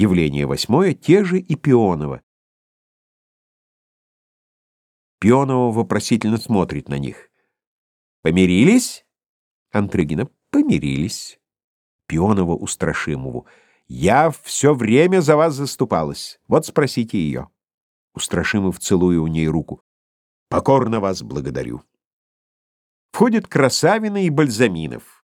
Явление восьмое, те же и Пионова. Пионова вопросительно смотрит на них. Помирились? Антрыгина. Помирились. Пионова Устрашимову. Я все время за вас заступалась. Вот спросите ее. Устрашимов, целуя у ней руку. Покорно вас благодарю. Входят Красавина и Бальзаминов.